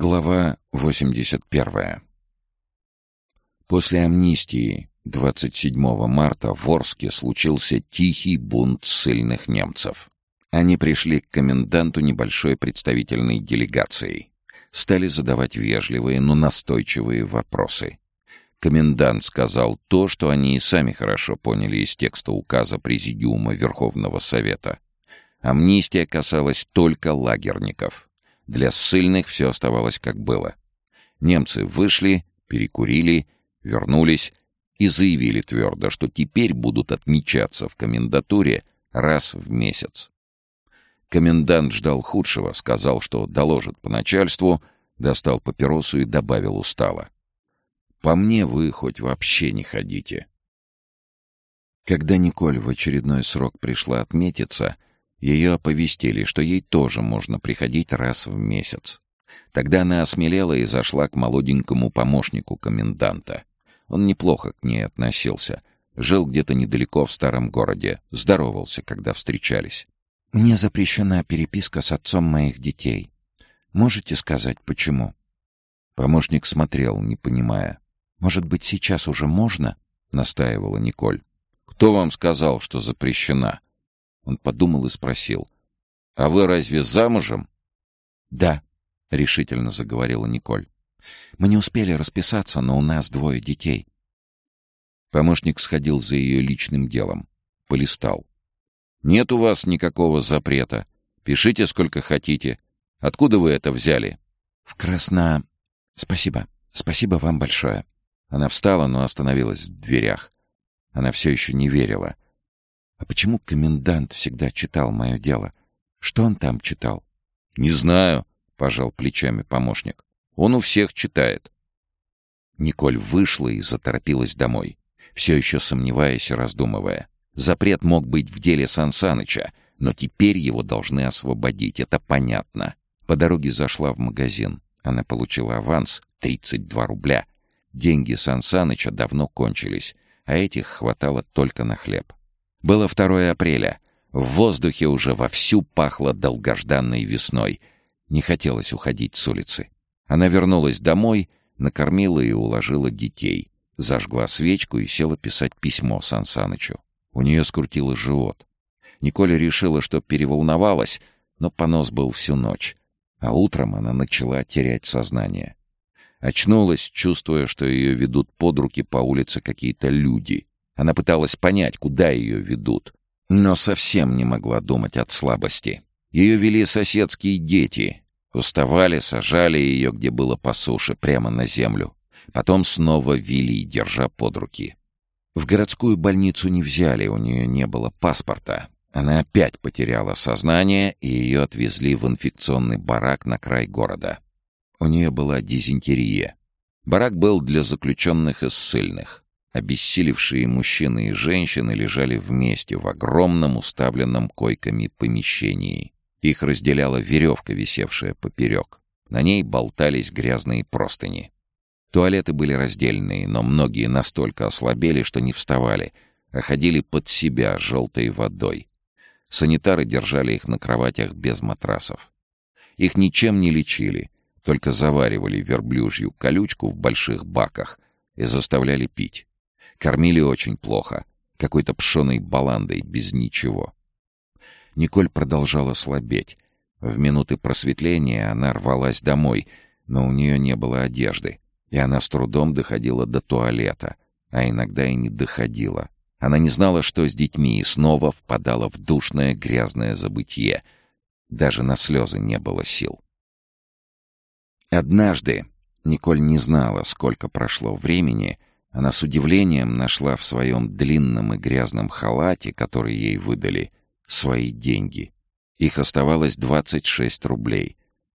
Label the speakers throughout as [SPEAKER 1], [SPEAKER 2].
[SPEAKER 1] Глава 81. После амнистии 27 марта в Орске случился тихий бунт ссыльных немцев. Они пришли к коменданту небольшой представительной делегацией. Стали задавать вежливые, но настойчивые вопросы. Комендант сказал то, что они и сами хорошо поняли из текста указа Президиума Верховного Совета. Амнистия касалась только лагерников — для ссыльных все оставалось как было. Немцы вышли, перекурили, вернулись и заявили твердо, что теперь будут отмечаться в комендатуре раз в месяц. Комендант ждал худшего, сказал, что доложит по начальству, достал папиросу и добавил устало. «По мне вы хоть вообще не ходите». Когда Николь в очередной срок пришла отметиться — ее оповестили, что ей тоже можно приходить раз в месяц. Тогда она осмелела и зашла к молоденькому помощнику коменданта. Он неплохо к ней относился. Жил где-то недалеко в старом городе. Здоровался, когда встречались. «Мне запрещена переписка с отцом моих детей. Можете сказать, почему?» Помощник смотрел, не понимая. «Может быть, сейчас уже можно?» — настаивала Николь. «Кто вам сказал, что запрещена?» Он подумал и спросил. «А вы разве замужем?» «Да», — решительно заговорила Николь. «Мы не успели расписаться, но у нас двое детей». Помощник сходил за ее личным делом. Полистал. «Нет у вас никакого запрета. Пишите сколько хотите. Откуда вы это взяли?» «В Красно... Спасибо. Спасибо вам большое». Она встала, но остановилась в дверях. Она все еще не верила — а почему комендант всегда читал мое дело? Что он там читал? Не знаю, пожал плечами помощник. Он у всех читает. Николь вышла и заторопилась домой, все еще сомневаясь и раздумывая. Запрет мог быть в деле Сансаныча, но теперь его должны освободить, это понятно. По дороге зашла в магазин. Она получила аванс — 32 рубля. Деньги Сансаныча давно кончились, а этих хватало только на хлеб. Было 2 апреля. В воздухе уже вовсю пахло долгожданной весной. Не хотелось уходить с улицы. Она вернулась домой, накормила и уложила детей. Зажгла свечку и села писать письмо Сан Санычу. У нее скрутило живот. Николя решила, что переволновалась, но понос был всю ночь. А утром она начала терять сознание. Очнулась, чувствуя, что ее ведут под руки по улице какие-то люди. Она пыталась понять, куда ее ведут, но совсем не могла думать от слабости. Ее вели соседские дети. Уставали, сажали ее, где было по суше, прямо на землю. Потом снова вели, держа под руки. В городскую больницу не взяли, у нее не было паспорта. Она опять потеряла сознание, и ее отвезли в инфекционный барак на край города. У нее была дизентерия. Барак был для заключенных и ссыльных. Обессилевшие мужчины и женщины лежали вместе в огромном уставленном койками помещении. Их разделяла веревка, висевшая поперек. На ней болтались грязные простыни. Туалеты были раздельные, но многие настолько ослабели, что не вставали, а ходили под себя желтой водой. Санитары держали их на кроватях без матрасов. Их ничем не лечили, только заваривали верблюжью колючку в больших баках и заставляли пить. Кормили очень плохо. Какой-то пшеной баландой, без ничего. Николь продолжала слабеть. В минуты просветления она рвалась домой, но у нее не было одежды, и она с трудом доходила до туалета, а иногда и не доходила. Она не знала, что с детьми, и снова впадала в душное грязное забытье. Даже на слезы не было сил. Однажды, Николь не знала, сколько прошло времени, она с удивлением нашла в своем длинном и грязном халате, который ей выдали, свои деньги. Их оставалось 26 рублей.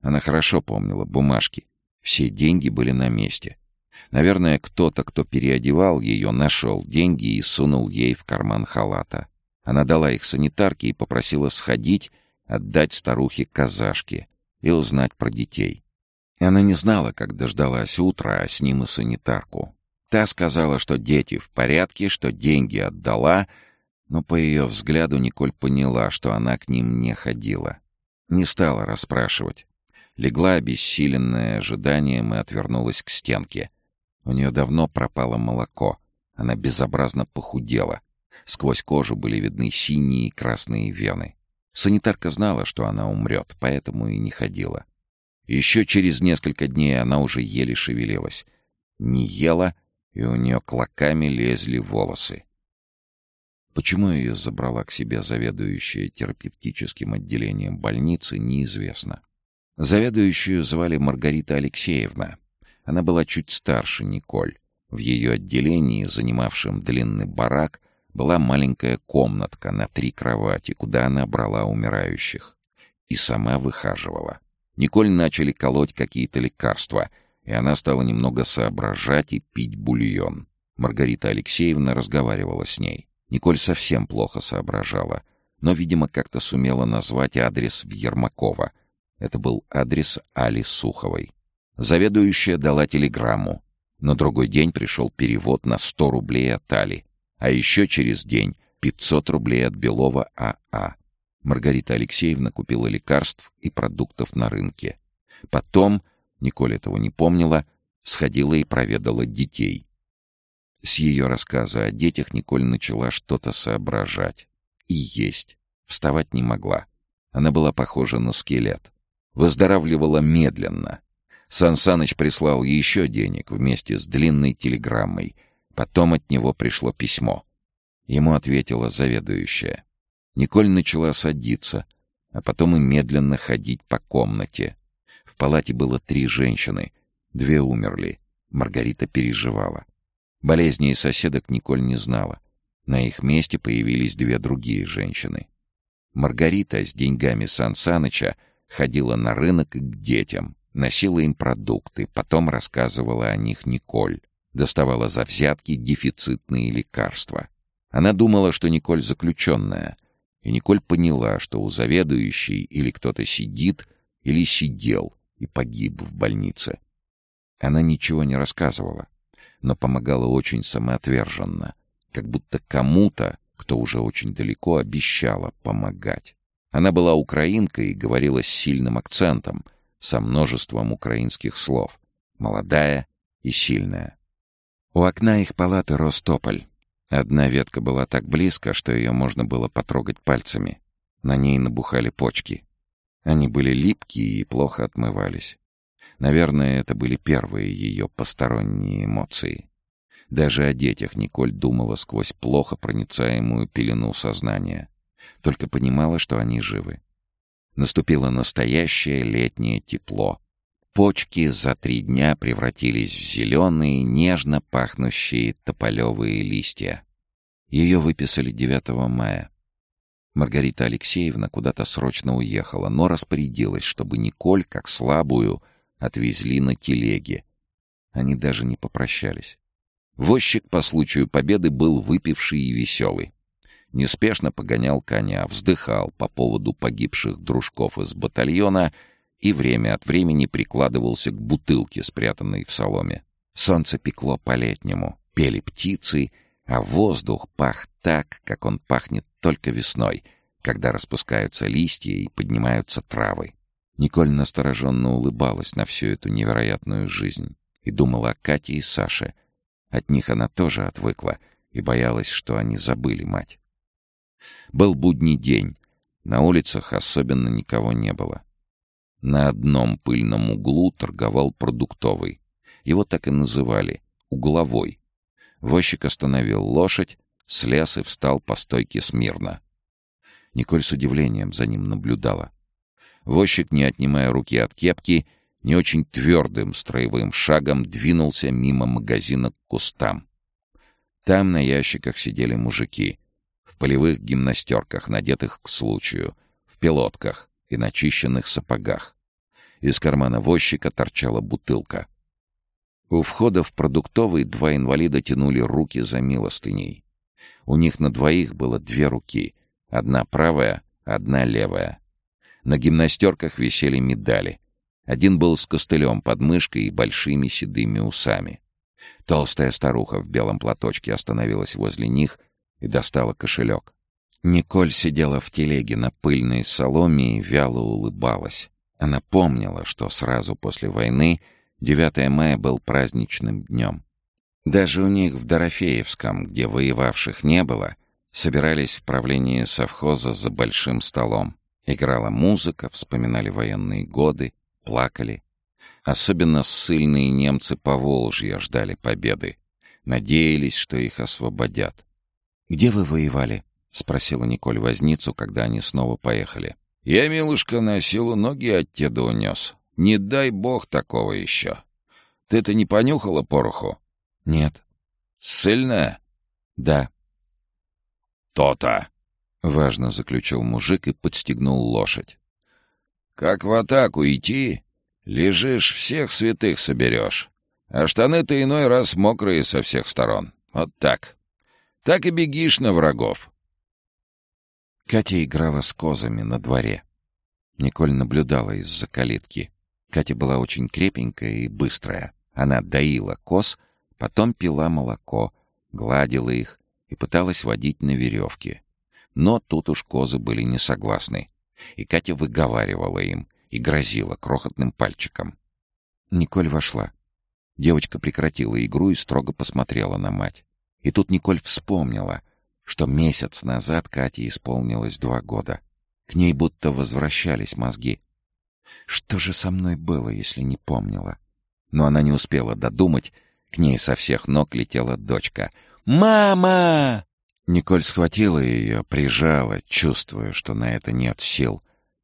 [SPEAKER 1] Она хорошо помнила бумажки. Все деньги были на месте. Наверное, кто-то, кто переодевал ее, нашел деньги и сунул ей в карман халата. Она дала их санитарке и попросила сходить, отдать старухе казашки и узнать про детей. Она не знала, как дождалась утра, а с ним и санитарку. Та сказала, что дети в порядке, что деньги отдала, но по ее взгляду Николь поняла, что она к ним не ходила. Не стала расспрашивать. Легла обессиленная ожиданием и отвернулась к стенке. У нее давно пропало молоко. Она безобразно похудела. Сквозь кожу были видны синие и красные вены. Санитарка знала, что она умрет, поэтому и не ходила. Еще через несколько дней она уже еле шевелилась. Не ела, и у нее клоками лезли волосы. Почему ее забрала к себе заведующая терапевтическим отделением больницы, неизвестно. Заведующую звали Маргарита Алексеевна. Она была чуть старше Николь. В ее отделении, занимавшем длинный барак, была маленькая комнатка на три кровати, куда она брала умирающих. И сама выхаживала. Николь начали колоть какие-то лекарства, и она стала немного соображать и пить бульон. Маргарита Алексеевна разговаривала с ней. Николь совсем плохо соображала, но, видимо, как-то сумела назвать адрес в Ермакова. Это был адрес Али Суховой. Заведующая дала телеграмму. На другой день пришел перевод на 100 рублей от Али, а еще через день 500 рублей от Белова АА. А. Маргарита Алексеевна купила лекарств и продуктов на рынке. Потом, Николь этого не помнила, сходила и проведала детей. С ее рассказа о детях Николь начала что-то соображать. И есть. Вставать не могла. Она была похожа на скелет. Выздоравливала медленно. Сан Саныч прислал еще денег вместе с длинной телеграммой. Потом от него пришло письмо. Ему ответила заведующая. Николь начала садиться, а потом и медленно ходить по комнате. В палате было три женщины. Две умерли. Маргарита переживала. Болезней соседок Николь не знала. На их месте появились две другие женщины. Маргарита с деньгами Сан Саныча ходила на рынок к детям, носила им продукты, потом рассказывала о них Николь, доставала за взятки дефицитные лекарства. Она думала, что Николь заключенная, и Николь поняла, что у заведующей или кто-то сидит, или сидел и погиб в больнице. Она ничего не рассказывала, но помогала очень самоотверженно, как будто кому-то, кто уже очень далеко, обещала помогать. Она была украинкой и говорила с сильным акцентом, со множеством украинских слов. Молодая и сильная. У окна их палаты рос тополь. Одна ветка была так близко, что ее можно было потрогать пальцами. На ней набухали почки. Они были липкие и плохо отмывались. Наверное, это были первые ее посторонние эмоции. Даже о детях Николь думала сквозь плохо проницаемую пелену сознания. Только понимала, что они живы. Наступило настоящее летнее тепло. Почки за три дня превратились в зеленые, нежно пахнущие тополевые листья. Ее выписали 9 мая. Маргарита Алексеевна куда-то срочно уехала, но распорядилась, чтобы Николь, как слабую, отвезли на телеге. Они даже не попрощались. Возчик по случаю победы был выпивший и веселый. Неспешно погонял коня, вздыхал по поводу погибших дружков из батальона — и время от времени прикладывался к бутылке, спрятанной в соломе. Солнце пекло по-летнему, пели птицы, а воздух пах так, как он пахнет только весной, когда распускаются листья и поднимаются травы. Николь настороженно улыбалась на всю эту невероятную жизнь и думала о Кате и Саше. От них она тоже отвыкла и боялась, что они забыли мать. Был будний день. На улицах особенно никого не было. На одном пыльном углу торговал продуктовый. Его так и называли — угловой. Возчик остановил лошадь, слез и встал по стойке смирно. Николь с удивлением за ним наблюдала. Возчик, не отнимая руки от кепки, не очень твердым строевым шагом двинулся мимо магазина к кустам. Там на ящиках сидели мужики. В полевых гимнастерках, надетых к случаю, в пилотках, и начищенных сапогах. Из кармана возчика торчала бутылка. У входа в продуктовый два инвалида тянули руки за милостыней. У них на двоих было две руки. Одна правая, одна левая. На гимнастерках висели медали. Один был с костылем под мышкой и большими седыми усами. Толстая старуха в белом платочке остановилась возле них и достала кошелек. Николь сидела в телеге на пыльной соломе и вяло улыбалась. Она помнила, что сразу после войны 9 мая был праздничным днем. Даже у них в Дорофеевском, где воевавших не было, собирались в правлении совхоза за большим столом. Играла музыка, вспоминали военные годы, плакали. Особенно ссыльные немцы по Волжье ждали победы. Надеялись, что их освободят. «Где вы воевали?» — спросила Николь Возницу, когда они снова поехали. «Я, милушка, на силу ноги от теда унес. Не дай бог такого еще. Ты-то не понюхала пороху?»
[SPEAKER 2] «Нет».
[SPEAKER 1] «Ссыльная?»
[SPEAKER 2] «Да».
[SPEAKER 1] «То-то!»
[SPEAKER 2] — важно заключил мужик и подстегнул лошадь.
[SPEAKER 1] «Как в атаку идти, лежишь, всех святых соберешь, а штаны-то иной раз мокрые со всех сторон. Вот так. Так и бегишь на врагов».
[SPEAKER 2] Катя играла с козами на дворе. Николь наблюдала из-за калитки. Катя была очень крепенькая и быстрая. Она доила коз, потом пила молоко, гладила их и пыталась водить на веревке. Но тут уж козы были не согласны. И Катя выговаривала им и грозила крохотным пальчиком. Николь вошла. Девочка прекратила игру и строго посмотрела на мать. И тут Николь вспомнила, что месяц назад Кате исполнилось два года. К ней будто возвращались мозги. Что же со мной было, если не помнила? Но она не успела додумать. К ней со всех ног летела дочка. «Мама!» Николь схватила ее, прижала, чувствуя, что на это нет сил.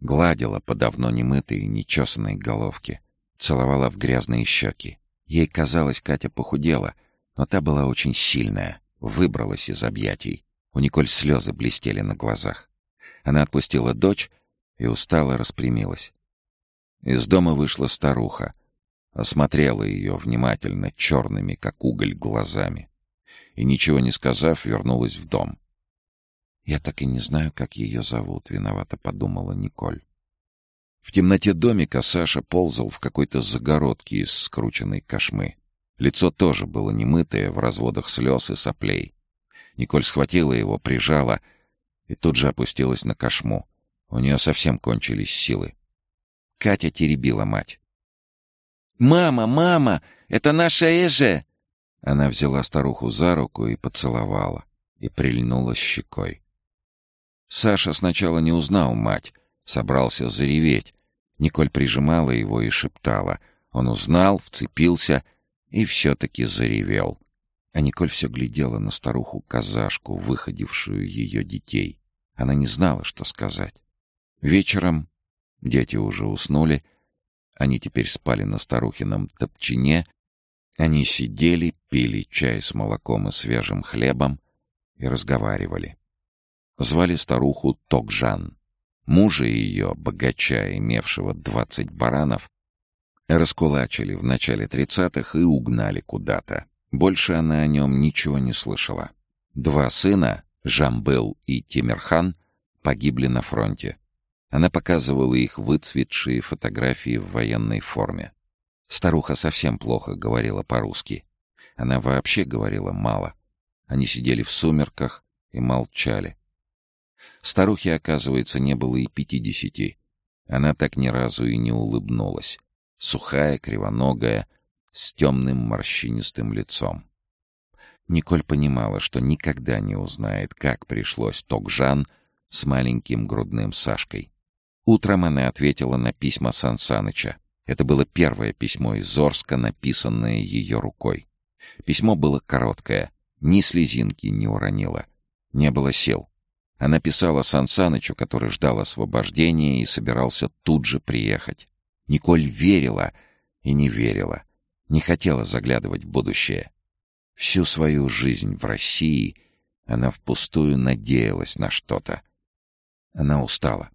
[SPEAKER 2] Гладила по давно немытой и нечесанной головке. Целовала в грязные щеки. Ей казалось, Катя похудела, но та была очень сильная, выбралась из объятий. У Николь слезы блестели на глазах. Она отпустила дочь и устало распрямилась. Из дома вышла старуха. Осмотрела ее внимательно, черными, как уголь, глазами и, ничего не сказав, вернулась в дом. «Я так и не знаю, как ее зовут», — виновато подумала Николь. В темноте домика Саша ползал в какой-то загородке из скрученной кошмы. Лицо тоже было немытое, в разводах слез и соплей. Николь схватила его, прижала и тут же опустилась на кошму. У нее совсем кончились силы. Катя теребила мать. «Мама, мама, это наша Эже!» Она взяла старуху за руку и поцеловала, и прильнула щекой. Саша сначала не узнал мать, собрался зареветь. Николь прижимала его и шептала. Он узнал, вцепился и все-таки заревел. А Николь все глядела на старуху-казашку, выходившую ее детей. Она не знала, что сказать. Вечером дети уже уснули. Они теперь спали на старухином топчине, они сидели, пили чай с молоком и свежим хлебом и разговаривали. Звали старуху Токжан. Мужа ее, богача, имевшего двадцать баранов, раскулачили в начале тридцатых и угнали куда-то. Больше она о нем ничего не слышала. Два сына, Жамбыл и Тимирхан, погибли на фронте. Она показывала их выцветшие фотографии в военной форме. Старуха совсем плохо говорила по-русски. Она вообще говорила мало. Они сидели в сумерках и молчали. Старухе, оказывается, не было и пятидесяти. Она так ни разу и не улыбнулась. Сухая, кривоногая, с темным морщинистым лицом. Николь понимала, что никогда не узнает, как пришлось Токжан с маленьким грудным Сашкой. Утром она ответила на письма Сан Саныча. Это было первое письмо из Зорска, написанное ее рукой. Письмо было короткое, ни слезинки не уронило. Не было сил. Она писала Сан Санычу, который ждал освобождения и собирался тут же приехать. Николь верила и не верила, не хотела заглядывать в будущее. Всю свою жизнь в России она впустую надеялась на что-то. Она устала.